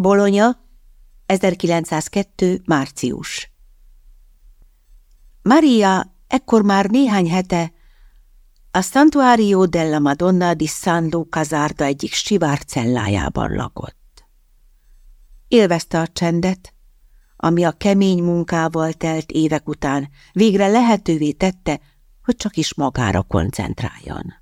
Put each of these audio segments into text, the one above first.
Bolonya, 1902. március Maria ekkor már néhány hete a Santuario della Madonna di San Luca egyik sivár cellájában lakott. Élvezte a csendet, ami a kemény munkával telt évek után végre lehetővé tette, hogy csak is magára koncentráljon.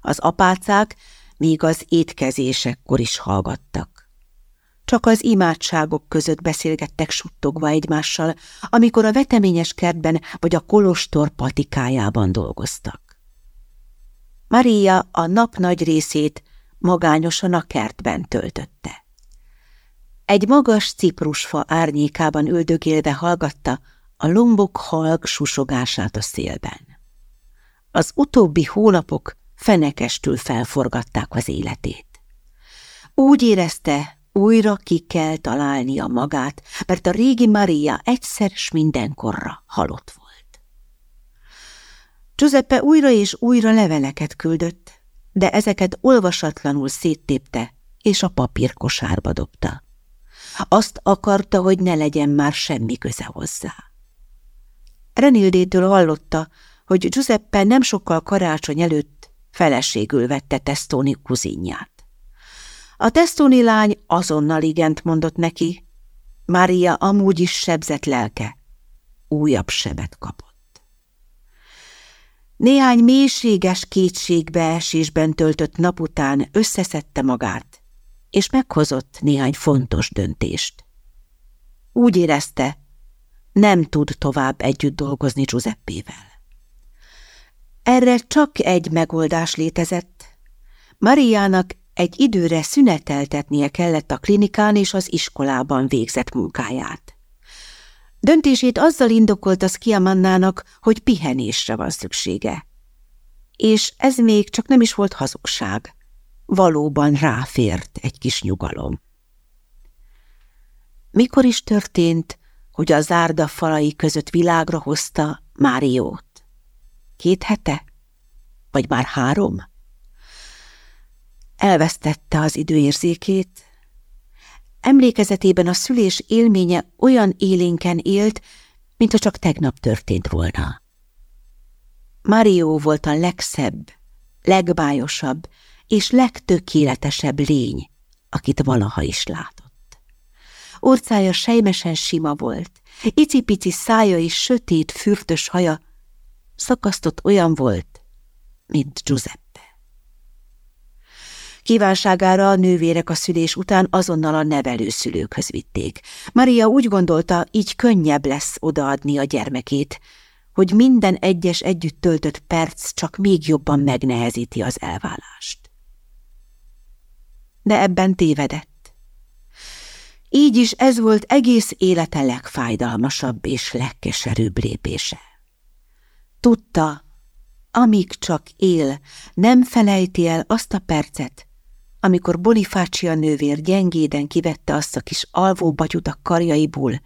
Az apácák még az étkezésekkor is hallgattak. Csak az imádságok között beszélgettek suttogva egymással, amikor a veteményes kertben vagy a kolostor patikájában dolgoztak. Maria a nap nagy részét magányosan a kertben töltötte. Egy magas ciprusfa árnyékában üldögélve hallgatta a lombok halk susogását a szélben. Az utóbbi hónapok fenekestül felforgatták az életét. Úgy érezte, újra ki kell találnia magát, mert a régi Maria egyszer s mindenkorra halott volt. Giuseppe újra és újra leveleket küldött, de ezeket olvasatlanul széttépte, és a papírkosárba dobta. Azt akarta, hogy ne legyen már semmi köze hozzá. Renildétől hallotta, hogy Giuseppe nem sokkal karácsony előtt feleségül vette Testoni kuzinját. A Testoni lány azonnal igent mondott neki, Mária amúgy is sebzett lelke, újabb sebet kapott. Néhány mélységes kétségbeesésben töltött nap után összeszedte magát, és meghozott néhány fontos döntést. Úgy érezte, nem tud tovább együtt dolgozni Giuseppével. Erre csak egy megoldás létezett. Mariának egy időre szüneteltetnie kellett a klinikán és az iskolában végzett munkáját. Döntését azzal indokolta Skiamannának, hogy pihenésre van szüksége. És ez még csak nem is volt hazugság. Valóban ráfért egy kis nyugalom. Mikor is történt, hogy a zárda falai között világra hozta Máriót? Két hete? Vagy már három? Elvesztette az időérzékét. Emlékezetében a szülés élménye olyan élénken élt, mint ha csak tegnap történt volna. Mario volt a legszebb, legbájosabb és legtökéletesebb lény, akit valaha is látott. Orcája sejmesen sima volt, icipici szája és sötét, fürtös haja szakasztott olyan volt, mint Giuseppe. Kívánságára a nővérek a szülés után azonnal a nevelőszülőkhöz vitték. Maria úgy gondolta, így könnyebb lesz odaadni a gyermekét, hogy minden egyes együtt töltött perc csak még jobban megnehezíti az elválást. De ebben tévedett. Így is ez volt egész élete legfájdalmasabb és legkeserűbb lépése. Tudta, amíg csak él, nem felejti el azt a percet, amikor Bonifácia nővér gyengéden kivette azt a kis alvó batyut a karjaiból,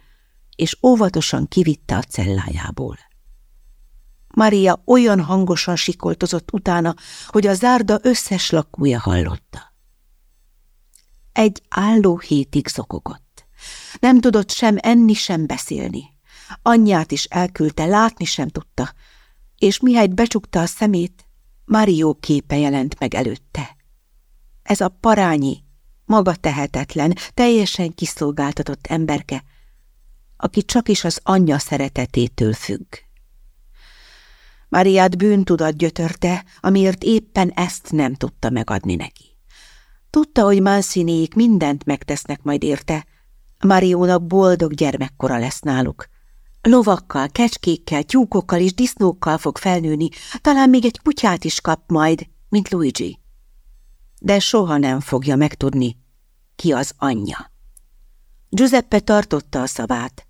és óvatosan kivitte a cellájából. Maria olyan hangosan sikoltozott utána, hogy a zárda összes lakója hallotta. Egy álló hétig zokogott. Nem tudott sem enni, sem beszélni. Anyját is elküldte, látni sem tudta, és mihelyt becsukta a szemét, Mario képe jelent meg előtte. Ez a parányi, maga tehetetlen, teljesen kiszolgáltatott emberke, aki csak is az anyja szeretetétől függ. Mariát bűntudat gyötörte, amiért éppen ezt nem tudta megadni neki. Tudta, hogy Manciniék mindent megtesznek majd érte, Mariónak boldog gyermekkora lesz náluk, Lovakkal, kecskékkel, tyúkokkal és disznókkal fog felnőni, talán még egy kutyát is kap majd, mint Luigi. De soha nem fogja megtudni, ki az anyja. Giuseppe tartotta a szavát.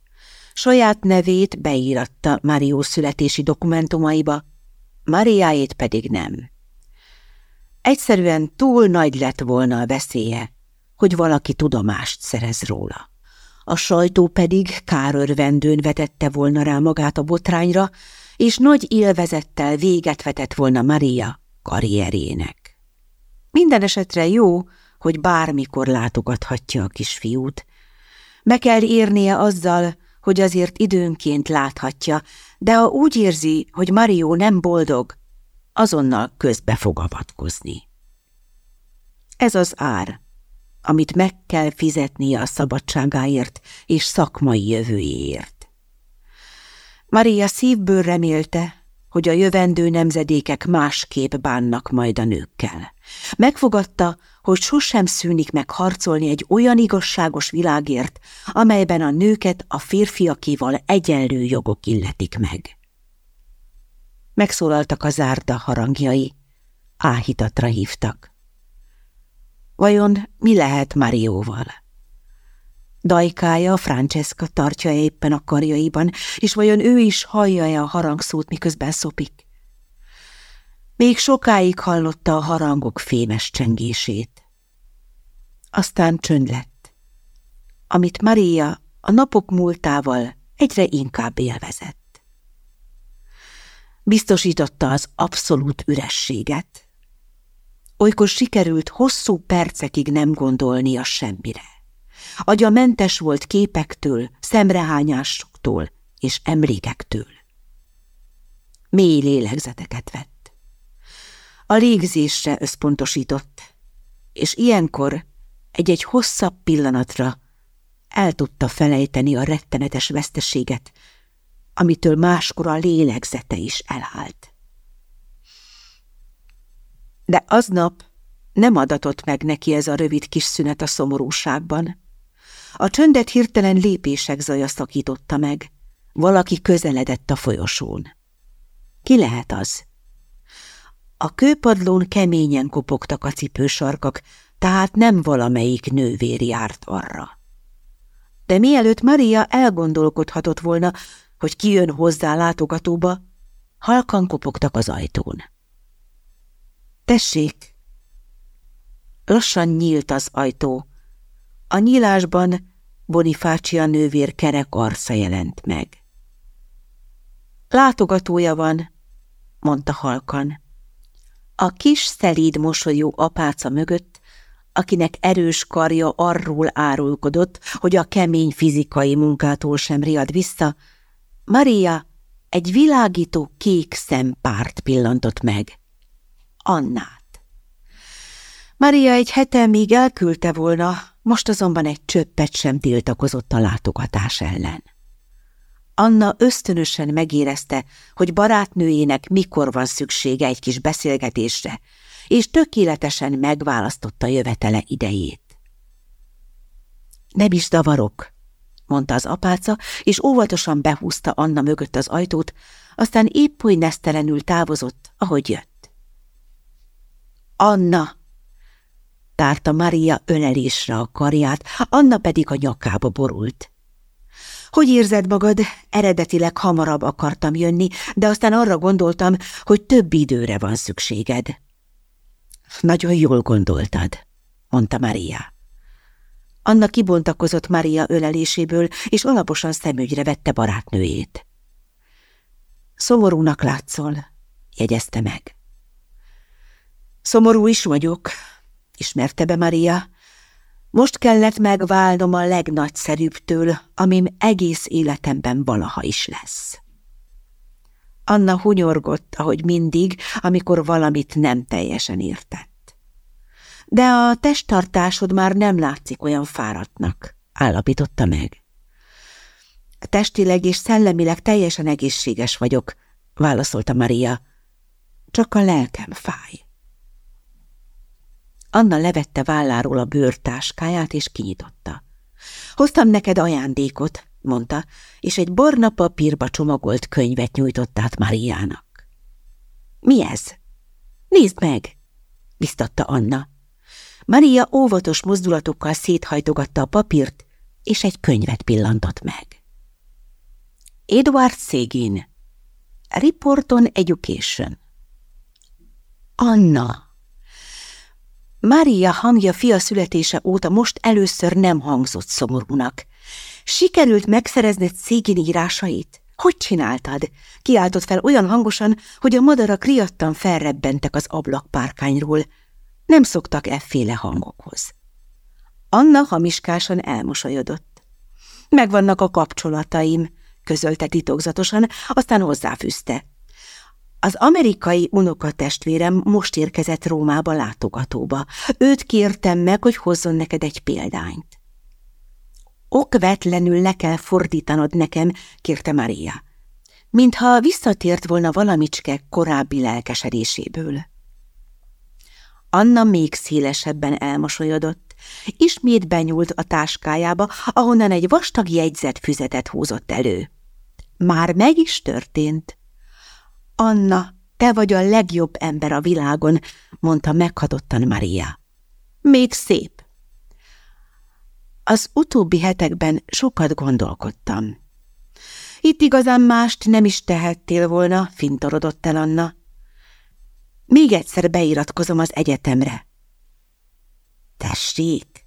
Saját nevét beíratta Mario születési dokumentumaiba, Mariáét pedig nem. Egyszerűen túl nagy lett volna a veszélye, hogy valaki tudomást szerez róla a sajtó pedig kárörvendőn vetette volna rá magát a botrányra, és nagy élvezettel véget vetett volna Maria karrierjének. Minden esetre jó, hogy bármikor látogathatja a kisfiút. Be kell érnie azzal, hogy azért időnként láthatja, de ha úgy érzi, hogy Mario nem boldog, azonnal közbe fog avatkozni. Ez az ár, amit meg kell fizetnie a szabadságáért és szakmai jövőjéért. Maria szívből remélte, hogy a jövendő nemzedékek másképp bánnak majd a nőkkel. Megfogadta, hogy sosem szűnik meg harcolni egy olyan igazságos világért, amelyben a nőket a férfiakival egyenlő jogok illetik meg. Megszólaltak a zárda harangjai, áhítatra hívtak. Vajon mi lehet Marióval? Dajkája, Francesca tartja éppen a karjaiban, és vajon ő is hallja-e a harangszót, miközben szopik? Még sokáig hallotta a harangok fémes csengését. Aztán csönd lett, amit Maria a napok múltával egyre inkább élvezett. Biztosította az abszolút ürességet. Olykor sikerült hosszú percekig nem gondolnia semmire. Agya mentes volt képektől, szemrehányásoktól és emlékektől. Mély lélegzeteket vett. A légzésre összpontosított, és ilyenkor egy-egy hosszabb pillanatra el tudta felejteni a rettenetes veszteséget, amitől máskor a lélegzete is elállt. De aznap nem adatott meg neki ez a rövid kis szünet a szomorúságban. A csöndet hirtelen lépések zaja szakította meg. Valaki közeledett a folyosón. Ki lehet az? A kőpadlón keményen kopogtak a cipősarkak, tehát nem valamelyik nővér járt arra. De mielőtt Maria elgondolkodhatott volna, hogy ki jön hozzá látogatóba, halkan kopogtak az ajtón. Tessék! Lassan nyílt az ajtó, a nyílásban Bonifácia nővér kerek arca jelent meg. Látogatója van, mondta halkan. A kis szelíd mosolyú apáca mögött, akinek erős karja arról árulkodott, hogy a kemény fizikai munkától sem riad vissza, Maria egy világító kék szempárt pillantott meg. Annát. Maria egy hete még elküldte volna, most azonban egy csöppet sem tiltakozott a látogatás ellen. Anna ösztönösen megérezte, hogy barátnőjének mikor van szüksége egy kis beszélgetésre, és tökéletesen megválasztotta jövetele idejét. Nem is davarok, mondta az apáca, és óvatosan behúzta Anna mögött az ajtót, aztán épp oly nesztelenül távozott, ahogy jött. Anna! Tárta Maria ölelésre a karját, Anna pedig a nyakába borult. Hogy érzed magad? Eredetileg hamarabb akartam jönni, de aztán arra gondoltam, hogy több időre van szükséged. Nagyon jól gondoltad, mondta Maria. Anna kibontakozott Maria öleléséből, és alaposan szemügyre vette barátnőjét. Szomorúnak látszol, jegyezte meg. Szomorú is vagyok, ismerte be Maria. Most kellett megválnom a legnagyszerűbbtől, amim egész életemben valaha is lesz. Anna hunyorgott, ahogy mindig, amikor valamit nem teljesen értett. De a testtartásod már nem látszik olyan fáradtnak, állapította meg. Testileg és szellemileg teljesen egészséges vagyok, válaszolta Maria. Csak a lelkem fáj. Anna levette válláról a bőrtáskáját, és kinyitotta. Hoztam neked ajándékot, mondta, és egy barna papírba csomagolt könyvet nyújtott át Mariának. Mi ez? Nézd meg! biztatta Anna. Maria óvatos mozdulatokkal széthajtogatta a papírt, és egy könyvet pillantott meg. Edward Szégin Report on Education Anna Mária hangja fia születése óta most először nem hangzott szomorúnak. Sikerült megszerezned Szégin írásait? Hogy csináltad? Kiáltott fel olyan hangosan, hogy a madarak riadtan felrebbentek az ablakpárkányról. Nem szoktak efféle hangokhoz. Anna hamiskásan elmosolyodott. Megvannak a kapcsolataim, közölte titokzatosan, aztán hozzáfűzte. Az amerikai unokatestvérem most érkezett Rómába látogatóba. Őt kértem meg, hogy hozzon neked egy példányt. Okvetlenül le kell fordítanod nekem, kérte Maria. Mintha visszatért volna valamicske korábbi lelkesedéséből. Anna még szélesebben elmosolyodott. Ismét benyúlt a táskájába, ahonnan egy vastag jegyzetfüzetet húzott elő. Már meg is történt. Anna, te vagy a legjobb ember a világon, mondta meghatottan Maria. Még szép. Az utóbbi hetekben sokat gondolkodtam. Itt igazán mást nem is tehettél volna, fintorodott el Anna. Még egyszer beiratkozom az egyetemre. Tessék!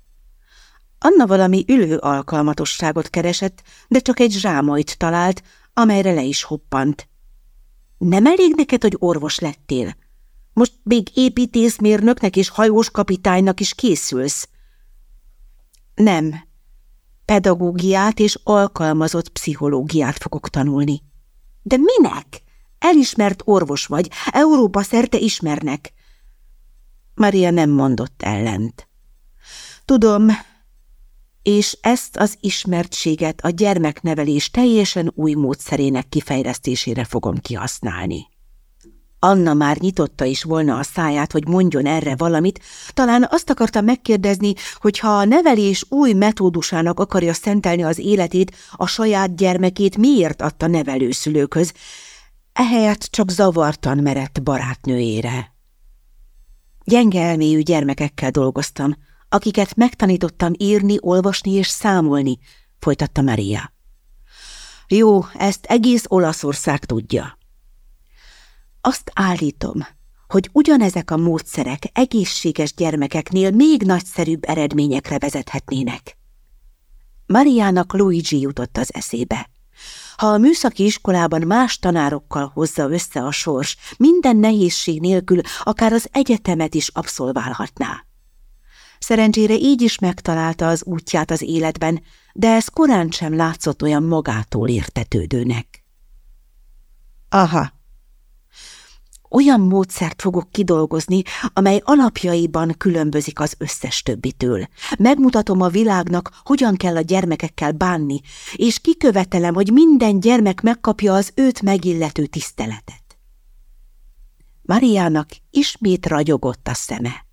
Anna valami ülő alkalmatosságot keresett, de csak egy zsámolyt talált, amelyre le is hoppant. Nem elég neked, hogy orvos lettél? Most még építészmérnöknek és hajós kapitánynak is készülsz. Nem. Pedagógiát és alkalmazott pszichológiát fogok tanulni. De minek? Elismert orvos vagy, Európa szerte ismernek. Maria nem mondott ellent. Tudom, és ezt az ismertséget a gyermeknevelés teljesen új módszerének kifejlesztésére fogom kihasználni. Anna már nyitotta is volna a száját, hogy mondjon erre valamit, talán azt akarta megkérdezni, hogy ha a nevelés új metódusának akarja szentelni az életét, a saját gyermekét miért adta nevelőszülőköz, ehelyett csak zavartan merett barátnőjére. Gyenge elmélyű gyermekekkel dolgoztam, akiket megtanítottam írni, olvasni és számolni, folytatta Maria. Jó, ezt egész Olaszország tudja. Azt állítom, hogy ugyanezek a módszerek egészséges gyermekeknél még nagyszerűbb eredményekre vezethetnének. Mariának Luigi jutott az eszébe. Ha a műszaki iskolában más tanárokkal hozza össze a sors, minden nehézség nélkül akár az egyetemet is abszolválhatná. Szerencsére így is megtalálta az útját az életben, de ez korán sem látszott olyan magától értetődőnek. Aha, olyan módszert fogok kidolgozni, amely alapjaiban különbözik az összes többitől. Megmutatom a világnak, hogyan kell a gyermekekkel bánni, és kikövetelem, hogy minden gyermek megkapja az őt megillető tiszteletet. Mariának ismét ragyogott a szeme.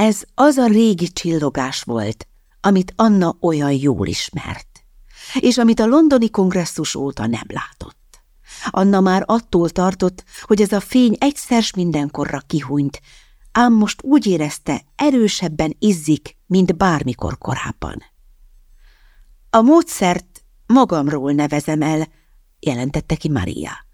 Ez az a régi csillogás volt, amit Anna olyan jól ismert, és amit a londoni kongresszus óta nem látott. Anna már attól tartott, hogy ez a fény egyszer mindenkorra kihúnyt, ám most úgy érezte, erősebben izzik, mint bármikor korábban. A módszert magamról nevezem el, jelentette ki Maria.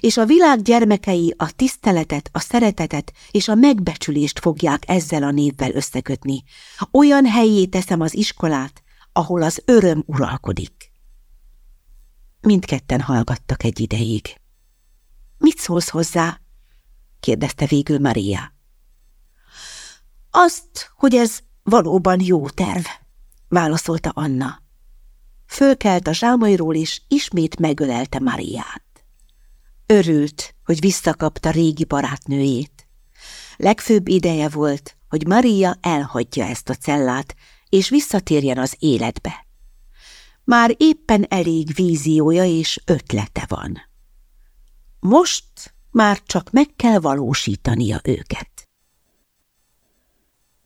És a világ gyermekei a tiszteletet, a szeretetet és a megbecsülést fogják ezzel a névvel összekötni. Olyan helyé teszem az iskolát, ahol az öröm uralkodik. Mindketten hallgattak egy ideig. Mit szólsz hozzá? kérdezte végül Maria. Azt, hogy ez valóban jó terv, válaszolta Anna. Fölkelt a zsámairól, és ismét megölelte Mariát. Örült, hogy visszakapta régi barátnőjét. Legfőbb ideje volt, hogy Maria elhagyja ezt a cellát, és visszatérjen az életbe. Már éppen elég víziója és ötlete van. Most már csak meg kell valósítania őket.